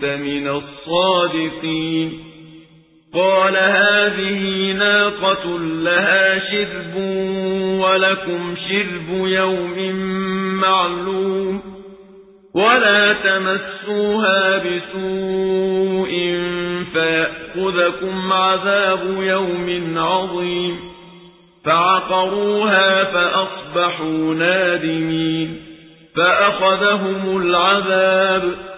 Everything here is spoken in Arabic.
كنت من الصادقين. قال هذه ناقة لها شرب ولكم شرب يوم معلوم. ولا تمسوها بسوء فيأخذكم عذاب يوم عظيم. فعقروها فأصبحوا نادمين. فأخذهم العذاب.